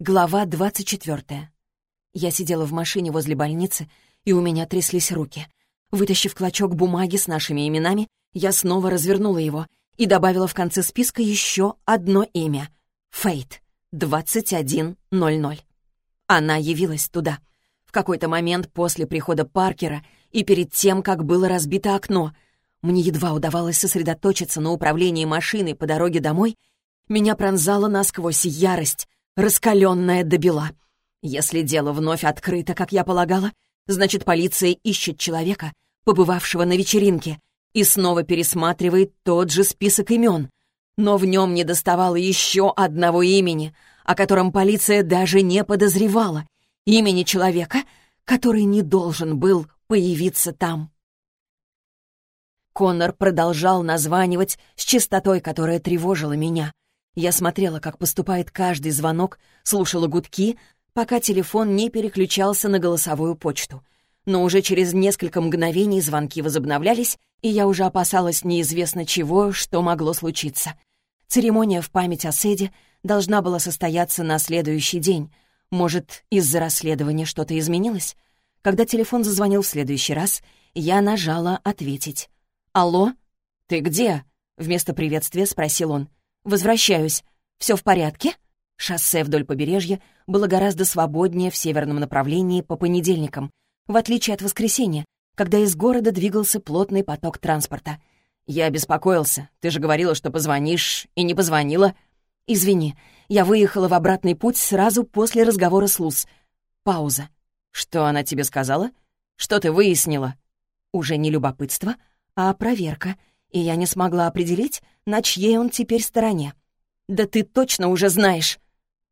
Глава 24. Я сидела в машине возле больницы, и у меня тряслись руки. Вытащив клочок бумаги с нашими именами, я снова развернула его и добавила в конце списка еще одно имя — Фейт, 2100. Она явилась туда. В какой-то момент после прихода Паркера и перед тем, как было разбито окно. Мне едва удавалось сосредоточиться на управлении машиной по дороге домой. Меня пронзала насквозь ярость, раскаленная до бела. Если дело вновь открыто, как я полагала, значит, полиция ищет человека, побывавшего на вечеринке, и снова пересматривает тот же список имен. Но в нем не доставало еще одного имени, о котором полиция даже не подозревала. Имени человека, который не должен был появиться там. Коннор продолжал названивать с частотой, которая тревожила меня. Я смотрела, как поступает каждый звонок, слушала гудки, пока телефон не переключался на голосовую почту. Но уже через несколько мгновений звонки возобновлялись, и я уже опасалась неизвестно чего, что могло случиться. Церемония в память о Седе должна была состояться на следующий день. Может, из-за расследования что-то изменилось? Когда телефон зазвонил в следующий раз, я нажала «Ответить». «Алло? Ты где?» — вместо приветствия спросил он. «Возвращаюсь. Все в порядке?» Шоссе вдоль побережья было гораздо свободнее в северном направлении по понедельникам, в отличие от воскресенья, когда из города двигался плотный поток транспорта. «Я беспокоился. Ты же говорила, что позвонишь, и не позвонила». «Извини, я выехала в обратный путь сразу после разговора с Луз. Пауза. Что она тебе сказала? Что ты выяснила?» Уже не любопытство, а проверка, и я не смогла определить, на чьей он теперь стороне. «Да ты точно уже знаешь!»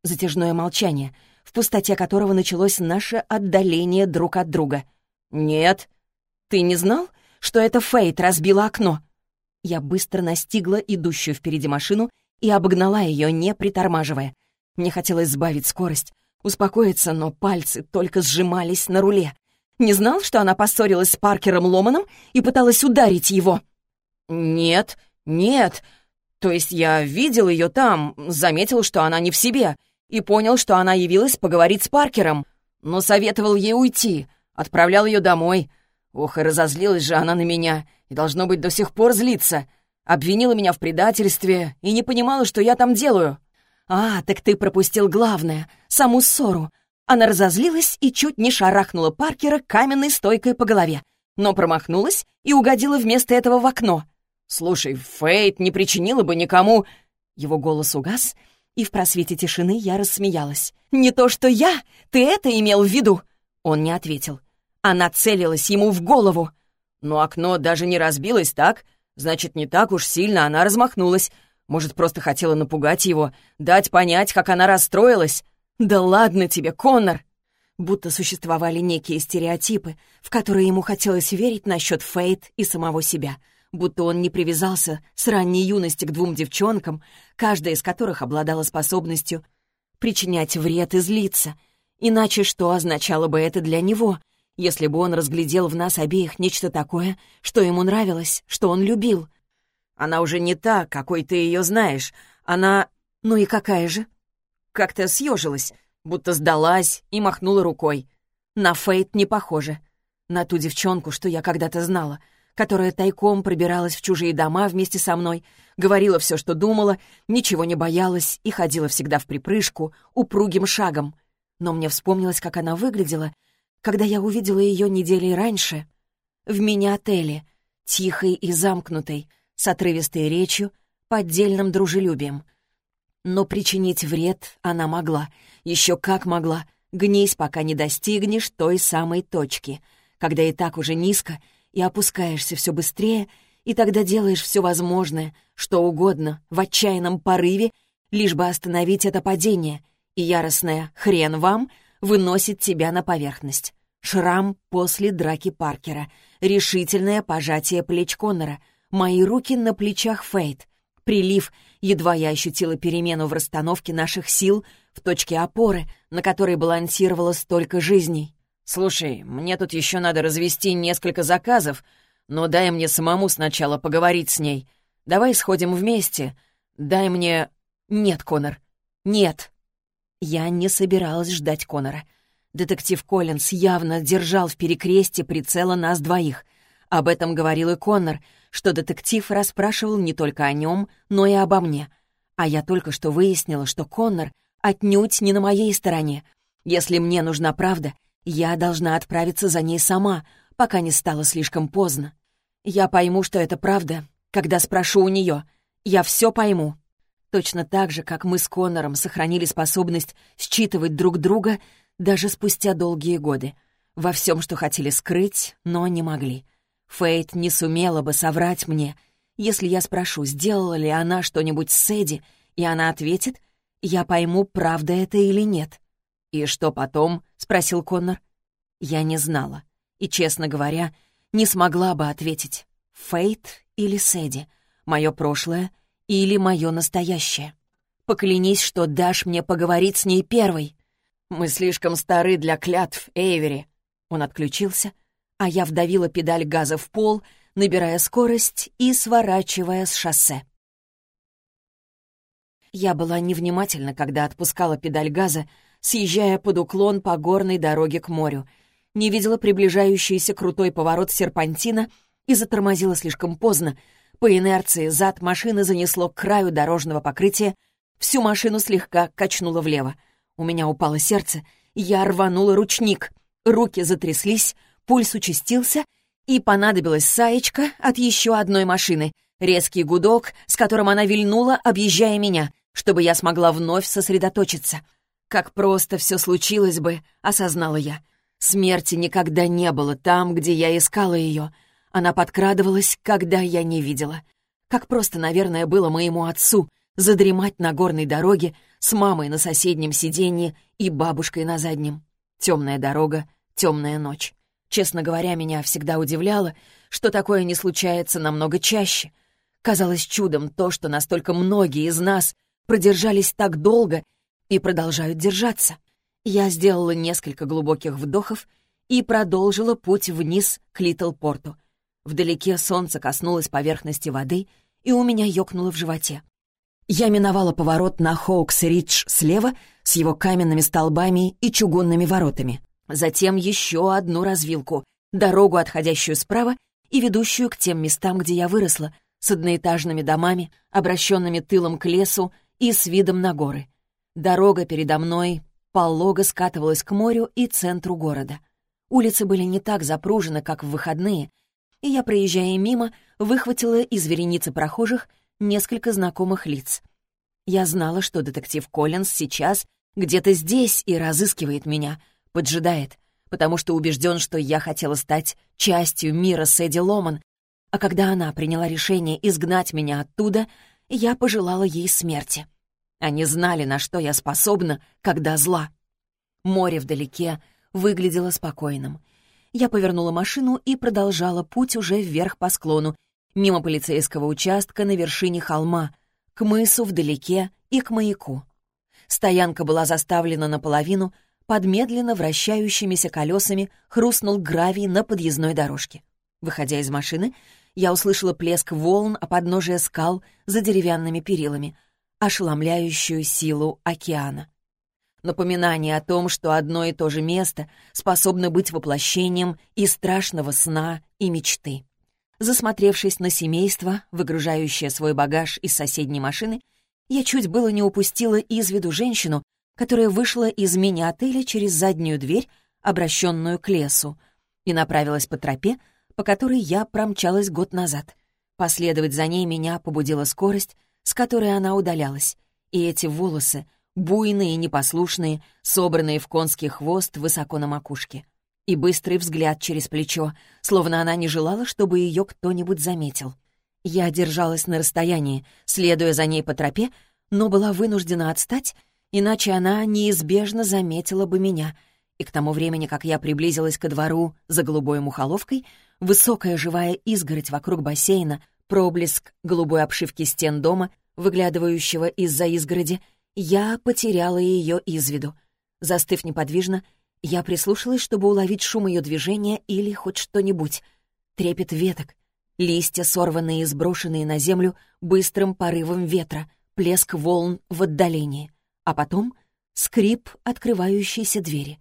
Затяжное молчание, в пустоте которого началось наше отдаление друг от друга. «Нет». «Ты не знал, что это Фейт разбила окно?» Я быстро настигла идущую впереди машину и обогнала ее, не притормаживая. Мне хотелось сбавить скорость, успокоиться, но пальцы только сжимались на руле. Не знал, что она поссорилась с Паркером Ломаном и пыталась ударить его? «Нет, нет. То есть я видел ее там, заметил, что она не в себе, и понял, что она явилась поговорить с Паркером, но советовал ей уйти, отправлял ее домой. Ох, и разозлилась же она на меня, и, должно быть, до сих пор злится. Обвинила меня в предательстве и не понимала, что я там делаю. «А, так ты пропустил главное, саму ссору». Она разозлилась и чуть не шарахнула Паркера каменной стойкой по голове, но промахнулась и угодила вместо этого в окно. «Слушай, Фейт не причинила бы никому...» Его голос угас, и в просвете тишины я рассмеялась. «Не то что я! Ты это имел в виду?» Он не ответил. Она целилась ему в голову. Но окно даже не разбилось, так? Значит, не так уж сильно она размахнулась. Может, просто хотела напугать его, дать понять, как она расстроилась. «Да ладно тебе, Коннор!» Будто существовали некие стереотипы, в которые ему хотелось верить насчет Фейт и самого себя — будто он не привязался с ранней юности к двум девчонкам, каждая из которых обладала способностью причинять вред и злиться. Иначе что означало бы это для него, если бы он разглядел в нас обеих нечто такое, что ему нравилось, что он любил? Она уже не та, какой ты ее знаешь. Она... Ну и какая же? Как-то съежилась, будто сдалась и махнула рукой. На Фейт не похоже. На ту девчонку, что я когда-то знала — которая тайком пробиралась в чужие дома вместе со мной, говорила все, что думала, ничего не боялась и ходила всегда в припрыжку, упругим шагом. Но мне вспомнилось, как она выглядела, когда я увидела ее недели раньше в мини-отеле, тихой и замкнутой, с отрывистой речью, поддельным дружелюбием. Но причинить вред она могла, еще как могла, гнись, пока не достигнешь той самой точки, когда и так уже низко — и опускаешься все быстрее, и тогда делаешь все возможное, что угодно, в отчаянном порыве, лишь бы остановить это падение, и яростная «хрен вам» выносит тебя на поверхность. Шрам после драки Паркера, решительное пожатие плеч Коннора, мои руки на плечах Фейт, прилив, едва я ощутила перемену в расстановке наших сил в точке опоры, на которой балансировало столько жизней. «Слушай, мне тут еще надо развести несколько заказов, но дай мне самому сначала поговорить с ней. Давай сходим вместе. Дай мне...» «Нет, Конор, нет». Я не собиралась ждать Конора. Детектив Коллинз явно держал в перекресте прицела нас двоих. Об этом говорил и Коннор, что детектив расспрашивал не только о нем, но и обо мне. А я только что выяснила, что Коннор отнюдь не на моей стороне. Если мне нужна правда, я должна отправиться за ней сама, пока не стало слишком поздно. Я пойму, что это правда, когда спрошу у нее. Я все пойму. Точно так же, как мы с Коннором сохранили способность считывать друг друга даже спустя долгие годы. Во всем, что хотели скрыть, но не могли. Фейт не сумела бы соврать мне. Если я спрошу, сделала ли она что-нибудь с Эдди, и она ответит, я пойму, правда это или нет. «И что потом?» — спросил Коннор. Я не знала. И, честно говоря, не смогла бы ответить. Фейт или Сэдди? Мое прошлое или мое настоящее? Поклянись, что дашь мне поговорить с ней первой. Мы слишком стары для клятв, Эйвери. Он отключился, а я вдавила педаль газа в пол, набирая скорость и сворачивая с шоссе. Я была невнимательна, когда отпускала педаль газа, съезжая под уклон по горной дороге к морю. Не видела приближающийся крутой поворот серпантина и затормозила слишком поздно. По инерции зад машины занесло к краю дорожного покрытия, всю машину слегка качнуло влево. У меня упало сердце, я рванула ручник. Руки затряслись, пульс участился, и понадобилась саечка от еще одной машины. Резкий гудок, с которым она вильнула, объезжая меня, чтобы я смогла вновь сосредоточиться. Как просто все случилось бы, осознала я. Смерти никогда не было там, где я искала ее. Она подкрадывалась, когда я не видела. Как просто, наверное, было моему отцу задремать на горной дороге с мамой на соседнем сиденье и бабушкой на заднем. Темная дорога, темная ночь. Честно говоря, меня всегда удивляло, что такое не случается намного чаще. Казалось чудом то, что настолько многие из нас продержались так долго и продолжают держаться. Я сделала несколько глубоких вдохов и продолжила путь вниз к Литл-Порту. Вдалеке солнце коснулось поверхности воды, и у меня ёкнуло в животе. Я миновала поворот на Хоукс-Ридж слева с его каменными столбами и чугунными воротами. Затем еще одну развилку, дорогу, отходящую справа и ведущую к тем местам, где я выросла, с одноэтажными домами, обращенными тылом к лесу и с видом на горы. Дорога передо мной полого скатывалась к морю и центру города. Улицы были не так запружены, как в выходные, и я, проезжая мимо, выхватила из вереницы прохожих несколько знакомых лиц. Я знала, что детектив Коллинз сейчас где-то здесь и разыскивает меня, поджидает, потому что убежден, что я хотела стать частью мира Сэдди Ломан, а когда она приняла решение изгнать меня оттуда, я пожелала ей смерти. Они знали, на что я способна, когда зла. Море вдалеке выглядело спокойным. Я повернула машину и продолжала путь уже вверх по склону, мимо полицейского участка на вершине холма, к мысу вдалеке и к маяку. Стоянка была заставлена наполовину, под медленно вращающимися колесами хрустнул гравий на подъездной дорожке. Выходя из машины, я услышала плеск волн о подножие скал за деревянными перилами — ошеломляющую силу океана. Напоминание о том, что одно и то же место способно быть воплощением и страшного сна, и мечты. Засмотревшись на семейство, выгружающее свой багаж из соседней машины, я чуть было не упустила из виду женщину, которая вышла из мини-отеля через заднюю дверь, обращенную к лесу, и направилась по тропе, по которой я промчалась год назад. Последовать за ней меня побудила скорость, с которой она удалялась, и эти волосы, буйные и непослушные, собранные в конский хвост высоко на макушке, и быстрый взгляд через плечо, словно она не желала, чтобы ее кто-нибудь заметил. Я держалась на расстоянии, следуя за ней по тропе, но была вынуждена отстать, иначе она неизбежно заметила бы меня, и к тому времени, как я приблизилась ко двору за голубой мухоловкой, высокая живая изгородь вокруг бассейна — проблеск голубой обшивки стен дома, выглядывающего из-за изгороди, я потеряла ее из виду. Застыв неподвижно, я прислушалась, чтобы уловить шум ее движения или хоть что-нибудь. Трепет веток, листья, сорванные и сброшенные на землю быстрым порывом ветра, плеск волн в отдалении. А потом скрип открывающейся двери.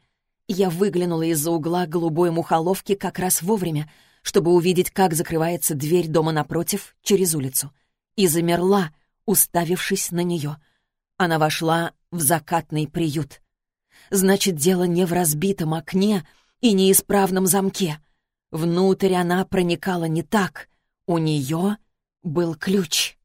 Я выглянула из-за угла голубой мухоловки как раз вовремя, чтобы увидеть, как закрывается дверь дома напротив через улицу. И замерла, уставившись на нее. Она вошла в закатный приют. Значит, дело не в разбитом окне и неисправном замке. Внутрь она проникала не так. У нее был ключ.